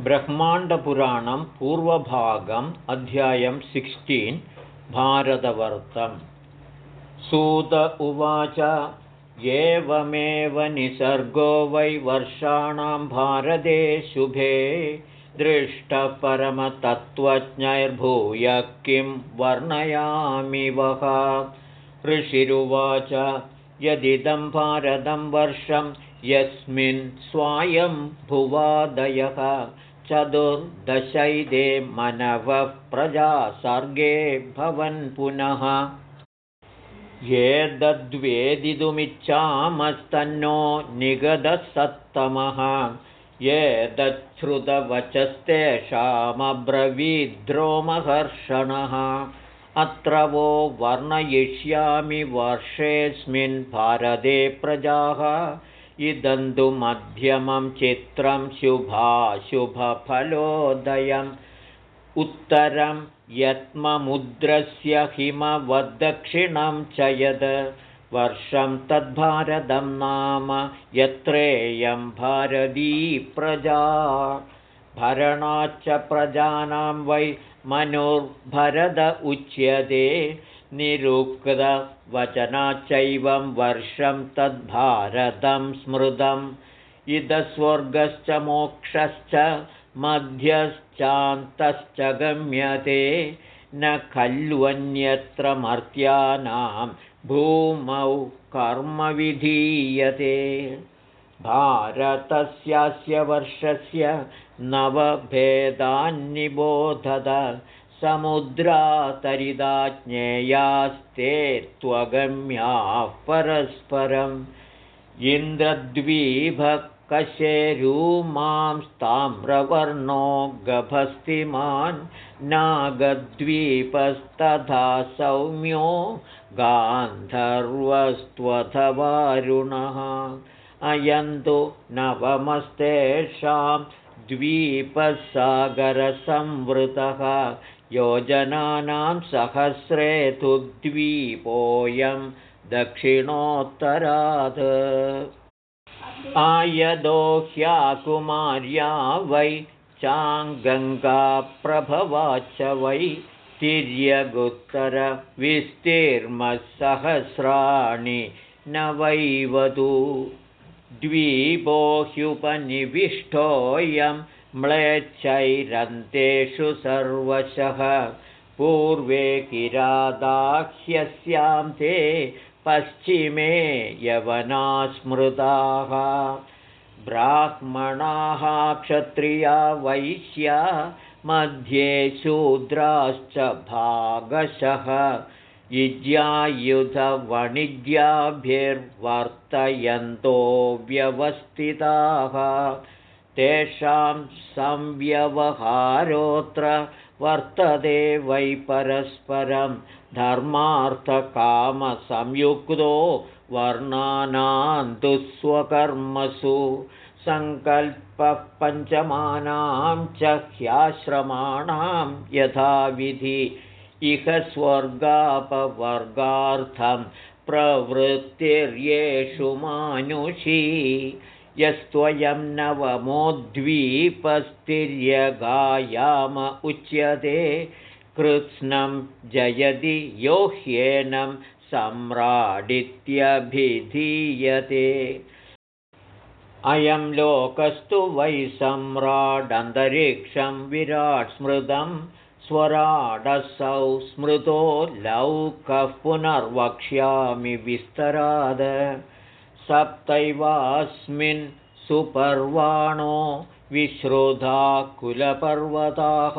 ब्रह्माण्डपुराणं पूर्वभागम् अध्यायं सिक्स्टीन् भारतवर्तम् सूत उवाच एवमेव निसर्गो वै वर्षाणां भारते शुभे दृष्टपरमतत्त्वज्ञैर्भूय किं वर्णयामि वः? ऋषिरुवाच यदिदं भारतं वर्षं यस्मिन् स्वायं भुवादयः चतुर्दशैदे मनवः प्रजा सर्गे भवन् पुनः। दद्वेदितुमिच्छामस्तन्नो निगदसत्तमः। ये दच्छ्रुतवचस्तेषामब्रवीद्रोमहर्षणः अत्र वो वर्णयिष्यामि वर्षेऽस्मिन् भारते प्रजाः इदन्तु मध्यमं चित्रं शुभाशुभफलोदयम् उत्तरं यत्ममुद्रस्य हिमवद्दक्षिणं च यद्। वर्षं तद्भारतं नाम यत्रेयं भारती प्रजा। भरणाच्च प्रजानां वै मनुर्भरद उच्यते निरुक्तवचनाच्चैवं वर्षं तद्भारतं स्मृतम् इदस्वर्गश्च मोक्षश्च मध्यश्चान्तश्च गम्यते न खल्वन्यत्र मर्त्यानां भूमौ कर्म विधीयते। भारतस्यास्य वर्षस्य नवभेदान्निबोधत समुद्रातरिदा ज्ञेयास्ते त्वगम्याः परस्परम् इन्द्रद्वीभकशेरूमांस्ताम्रवर्णो गभस्तिमान् नागद्वीपस्तथा सौम्यो गान्धर्वस्त्वथवारुणः। अयन्तु नवमस्तेषां द्वीपसागरसंवृतः योजनानां सहस्रे तु द्वीपोऽयं दक्षिणोत्तरात्। आयदो ह्याकुमार्या वै चाङ्गङ्गाप्रभवाच्च वै तिर्यगुत्तरविस्तीर्मसहस्राणि न वैवधू। द्वीपो ह्युपनिविष्टोऽयं म्लेच्छैरन्तेषु सर्वशः। पूर्वे किरादाह्यस्यां ते पश्चिमे यवनास्मृताः। ब्राह्मणाः क्षत्रिया वैश्या मध्ये शूद्राश्च भागशः। युज्यायुधवणिज्याभिर्वर्तयन्तो व्यवस्थिताः तेषां संव्यवहारोऽत्र वर्तते वै परस्परं धर्मार्थकामसंयुक्तो वर्णानां दुःस्वकर्मसु सङ्कल्पः पञ्चमानां च ह्याश्रमाणां यथाविधि इह स्वर्गापवर्गार्थं प्रवृत्तिर्येषु मानुषी यस्त्वयं नवमोद्वीपस्तिर्यगायाम उच्यते कृत्स्नं जयति यो ह्येनं सम्राडित्यभिधीयते। अयं लोकस्तु वै सम्राडन्तरिक्षं विराट् स्मृतं स्वराडसौ स्मृतो लौकः पुनर्वक्ष्यामि विस्तराद सप्तैवास्मिन् सुपर्वाणो विश्रुधा कुलपर्वताः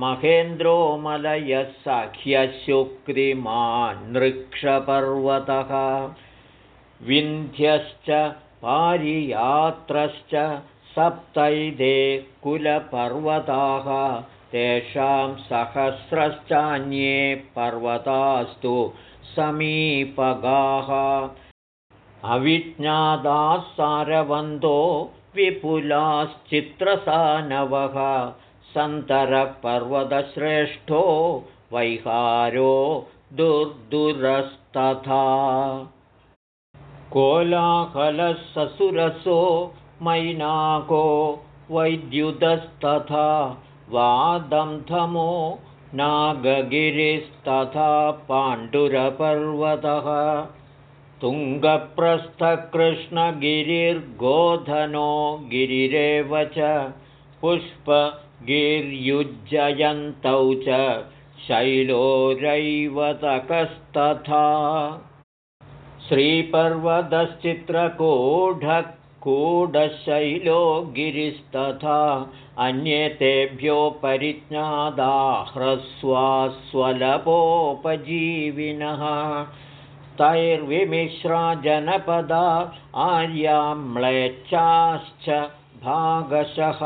महेन्द्रो मलयः सख्यशुक्रिमान्नृक्षपर्वतः विन्ध्यश्च पारियात्रश्च सप्तैदे कुलपर्वताः। तेषां सहस्रश्चान्ये पर्वतास्तु समीपगाः अविज्ञाताः सारवन्तो विपुलाश्चित्रसानवः सन्तरपर्वतश्रेष्ठो वैहारो दुर्दुरस्तथा। कोलाहलः ससुरसो मैनाको वैद्युतस्तथा वादन्थमो नागगिरिस्तथा पाण्डुरपर्वतः तुङ्गप्रस्थकृष्णगिरिर्गोधनो गिरिरेव च पुष्पगिर्युज्जयन्तौ च शैलोरैवतकस्तथा श्रीपर्वतश्चित्रकूढकूढशैलो गिरिस्तथा अन्ये तेभ्यो परिज्ञादा ह्रस्वास्वलपोपजीविनः तैर्विमिश्रा जनपदा आर्याम्लेच्छाश्च भागशः।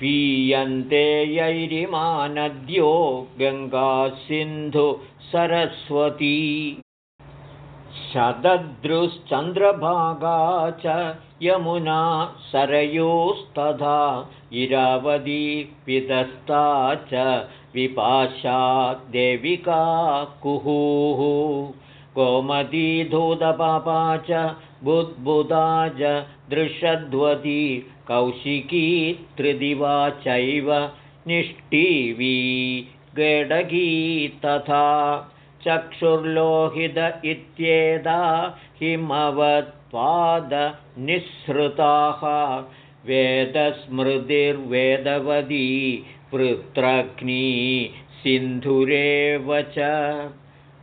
पीयन्ते यैरिमानद्यो गङ्गासिन्धु सरस्वती। शतद्रुश्चन्द्रभागा च यमुना सरयोस्तथा इरावदी पितस्ता च विपाशा देविका कुहुः गोमतीधूतपापा च बुद्बुदा च दृषद्वती कौशिकी त्रिदिवा चैव निष्टीवी गेडगी तथा चक्षुर्लोहित इत्येदा हिमवत्पादनिःसृताः वेदस्मृतिर्वेदवदी वृत्रग्नी सिन्धुरेव च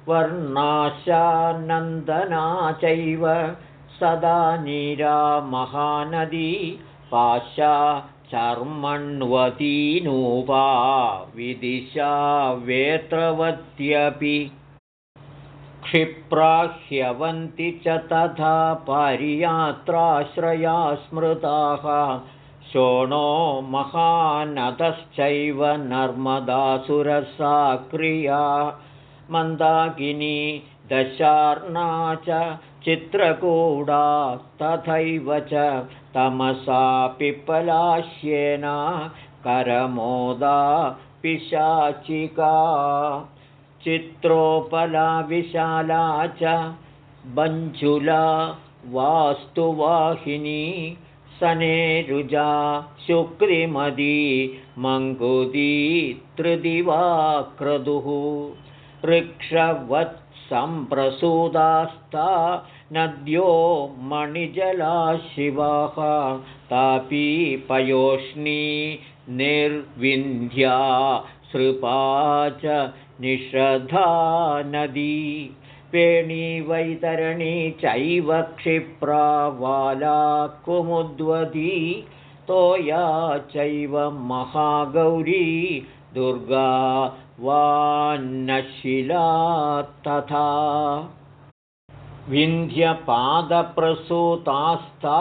वर्णाशानन्दना चैव सदा नीरा महानदी पाशा चर्मण्वतीनूपा विदिशा वेत्रवत्यपि क्षिप्राह्यवन्ति च तथा पारियात्राश्रया स्मृताः शोणो महानतश्चैव नर्मदासुरसा क्रिया मन्दाकिनी दशार्णा च चित्रकूडा तथैव च तमसा पिप्पलाश्येन करमोदा पिशाचिका। चित्रोपला विशाला च बञ्चुला वास्तुवाहिनी सनेरुजा शुक्रिमदी मङ्गुदी त्रिदिवा क्रतुः ऋक्षवत्सम्प्रसूदास्ता नद्यो मणिजला शिवाः तापी पयोष्णी निर्विन्ध्या सृपा च निषधा नदी। पेणी वैतरणी चैव क्षिप्रा वाला कुमुद्वती तोया चैव महागौरी दुर्गा वान्नशिला तथा विन्ध्यपादप्रसूतास्ता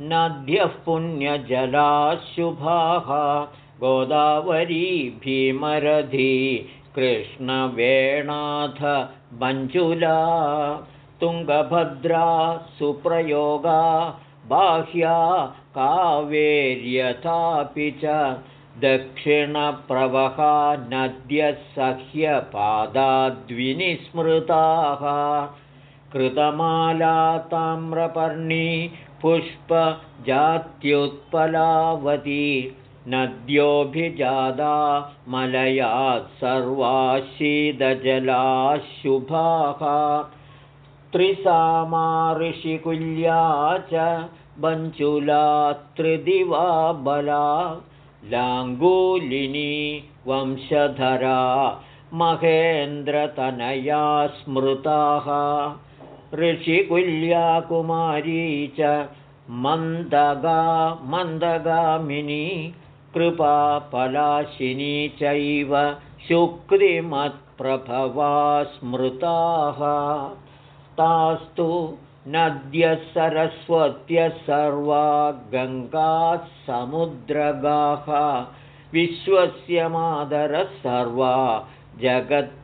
नद्यः पुण्यजलाशुभाः। गोदावरी भीमरथी कृष्णवेणाथ मञ्जुला तुङ्गभद्रा सुप्रयोगा बाह्या कावेर्यथापि च दक्षिणप्रवहा नद्यः सह्यपादाद्विनिस्मृताः कृतमाला ताम्रपर्णी पुष्पजात्युत्पलावती नद्योऽभिजादा मलयात् सर्वाशीदजलाः शुभाः त्रिसामा ऋषिकुल्या च बञ्चुला त्रिदिवा बला लाङ्गूलिनी वंशधरा महेन्द्रतनया स्मृताः। ऋषिकुल्या कुमारी च मन्दगा मन्दगामिनी कृपापलाशिनी चैव शुक्रिमत्प्रभवा स्मृताः। तास्तु नद्यः सरस्वत्यः सर्वा गङ्गाः समुद्रगाः विश्वस्य मादरः सर्वा जगत्पापहरा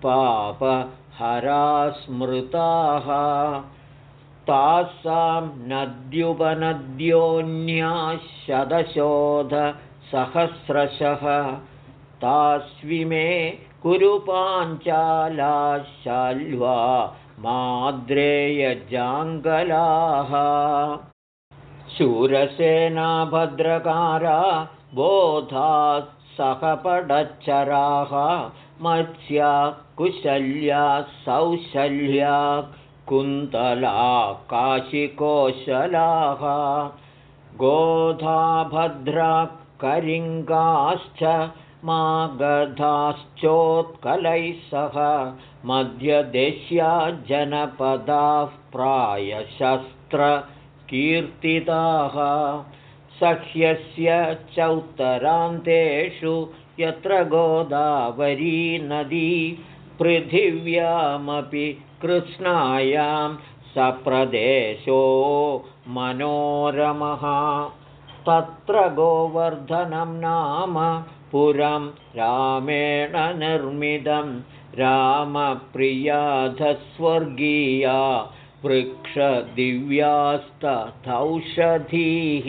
स्मृताः तासां नद्युपनद्योऽन्याः शतशोधसहस्रशः तास्विमे कुरुपाञ्चालाशाल्वा माद्रेयजाङ्गलाः। शूरसेना भद्रकारा बोधात् सहपडच्चराः मत्स्या कुशल्या सौशल्या कुन्तला काशिकोशलाः गोधा भद्रा करिङ्गाश्च मागधाश्चोत्कलैः सह मध्यदेश्या जनपदाः प्रायशस्त्रकीर्तिताः। सह्यस्य चौत्तरान्तेषु यत्र गोदावरी नदी पृथिव्यामपि कृष्णायां सप्रदेशो मनोरमः। तत्र गोवर्धनं नाम पुरं रामेण निर्मितं रामप्रियाधस्वर्गीया वृक्षदिव्यास्तथौषधीः।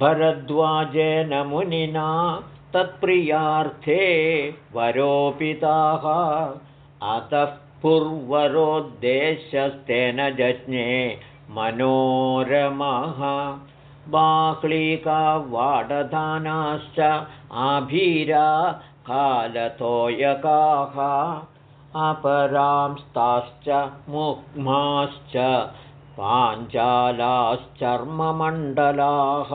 भरद्वाजेन मुनिना तत्प्रियार्थे वरोपिताः अतः पूर्वरोद्देश्यस्तेन जज्ञे मनोरमः बाह्लीका वाडधानाश्च आभीरा कालतोयकाः अपरांस्ताश्च मुग्माश्च पाञ्चालाश्चर्ममण्डलाः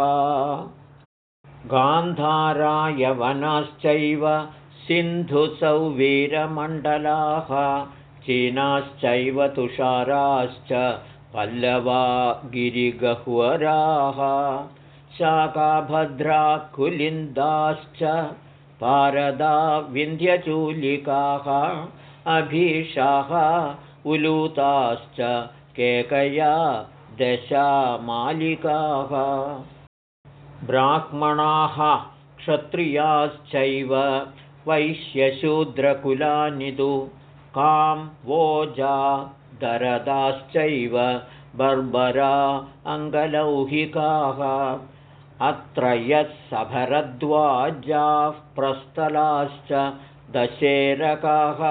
गान्धारायवनाश्चैव सिन्धुसौवीरमण्डलाः चीनाश्चैव तुषाराश्च पल्लवा गिरिगह्वराः शाकाभद्रा कुलिन्दाश्च पारदा विन्ध्यचूलिकाः अभीषाः उलूताश्च केकया दशामालिकाः। ब्राह्मणाः क्षत्रियाश्चैव वैश्यशूद्रकुलानि तु कां वोजा दरदाश्चैव बर्बरा अङ्गलौहिकाः अत्र यः सभरद्वाजाः प्रस्थलाश्च दशेरकाः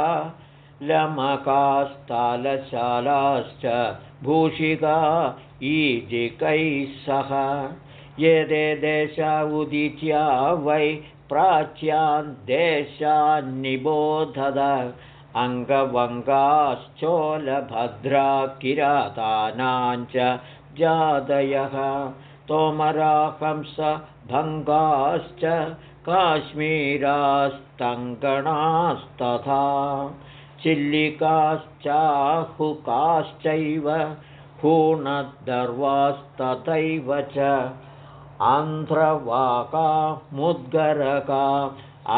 लमकास्तालशालाश्च भूषिका ईजिकैः सह। ये देशा उदिच्या वै प्राच्यान् देशान्निबोधद अङ्गवङ्गाश्चोलभद्रा किरातानाञ्च जातयः तोमराहंसभङ्गाश्च काश्मीरास्तङ्गणास्तथा चिल्लिकाश्चाहुकाश्चैव हूणदर्वास्तथैव च आन्ध्रवाका मुद्गरका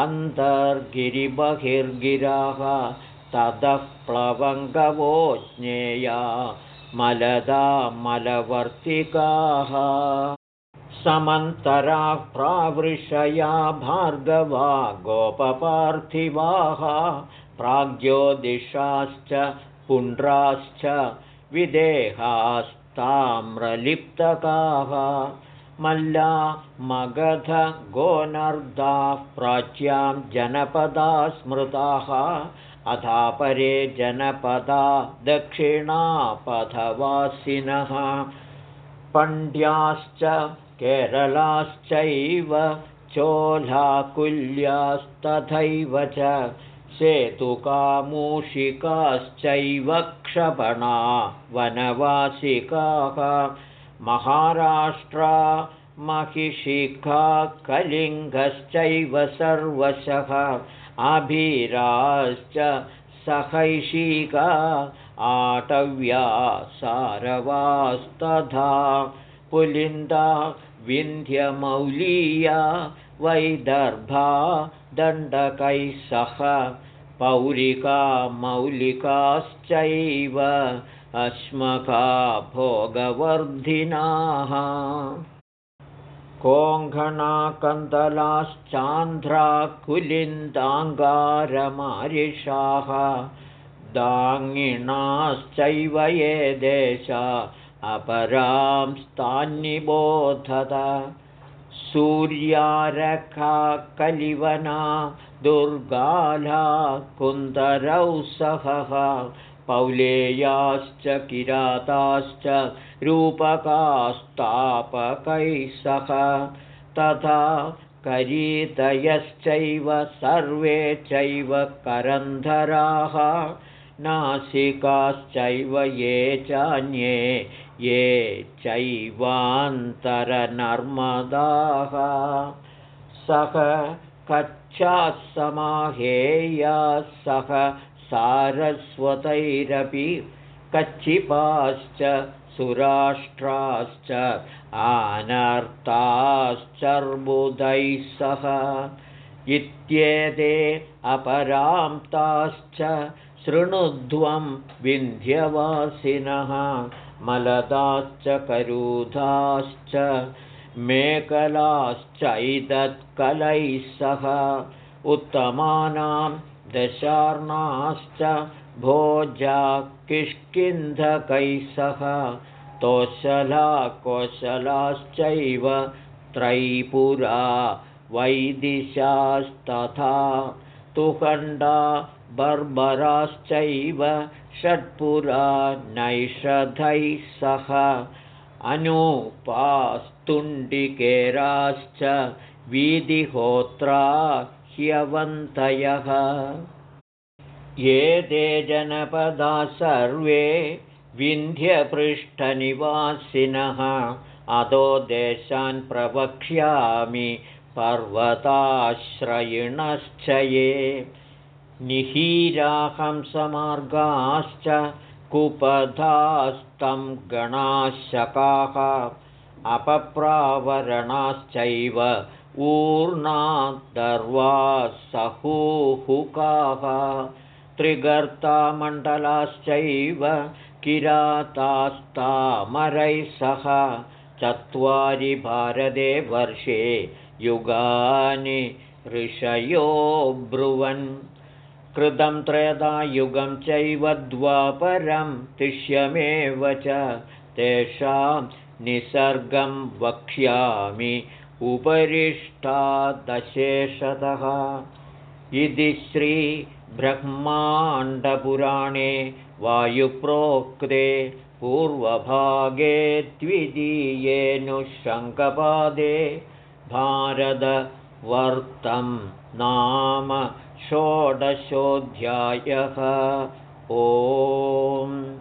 अन्तर्गिरिबहिर्गिराः ततः प्लवङ्गवो ज्ञेया मलदा मलवर्तिकाः। समन्तरा प्रावृषया भार्गवा गोपपार्थिवाः। प्राग्ज्योतिषाश्च पुण्ड्राश्च विदेहास्ताम्रलिप्तकाः। मल्ला मगधगोनर्दाः प्राच्यां जनपदा स्मृताः अथापरे जनपदा दक्षिणापथवासिनः। पण्ड्याश्च केरलाश्चैव चोलाकुल्यास्तथैव च सेतुकामूषिकाश्चैव क्षपणा वनवासिकाः। महाराष्ट्रा महिषिका कलिङ्गश्चैव सर्वशः अभीराश्च सहैषिका आटव्या सारवास्तथा पुलिन्दा विन्ध्यमौलीया वैदर्भा दण्डकैः सह पौरिका मौलिकाश्चैव अश्मका भोगवर्धिनाः कोङ्घणाकन्दलाश्चान्ध्राकुलिन्दाङ्गारमारिषाः दाङ्गिणाश्चैव ये देशा अपरांस्तान्निबोधत सूर्यारखा कलिवना दुर्गाला कुन्दरौ सहः पौलेयाश्च किराताश्च रूपकास्तापकैः सह। तथा करीतयश्चैव सर्वे चैव करन्धराः। नासिकाश्चैव ये चान्ये ये चैवान्तरनर्मदाः। सह कच्छाः समाहेयाः सह सारस्वतैरपि कच्छिपाश्च सुराष्ट्राश्च आनर्ताश्चर्बुदैः सह। इत्येते अपरां ताश्च शृणुध्वं विन्ध्यवासिनः मलदाश्च करूधाश्च मेखलाश्चैदत्कलैः सह। उत्तमानां दशार्णाश्च भोजा किष्किन्धकैः सह। तोशला कोशलाश्चैव त्रैपुरा वैदिशास्तथा। तुखण्डा बर्बराश्चैव षट्पुरा नैषधैः सह। अनूपास्तुण्डिकेराश्च वीदिहोत्रा ह्यवन्तयः ये ते जनपदा सर्वे विन्ध्यपृष्ठनिवासिनः अधो देशान् प्रवक्ष्यामि पर्वताश्रयिणश्च ये। निहीराहंसमार्गाश्च कुपधास्तं गणाशकाः अपप्रावरणाश्चैव ऊर्णादर्वासहूहुकाः त्रिगर्तामण्डलाश्चैव किरातास्तामरैः सह चत्वारि भारते वर्षे युगानि ऋषयो ब्रुवन्। कृतं त्रयदा युगं चैव द्वापरं तिष्यमेव च तेषां निसर्गं वक्ष्यामि उपरिष्टादशेषतः। इति श्रीब्रह्माण्डपुराणे वायुप्रोक्ते पूर्वभागे द्वितीयेऽनुशङ्कपादे भारतवर्तं नाम षोडशोऽध्यायः। ओम्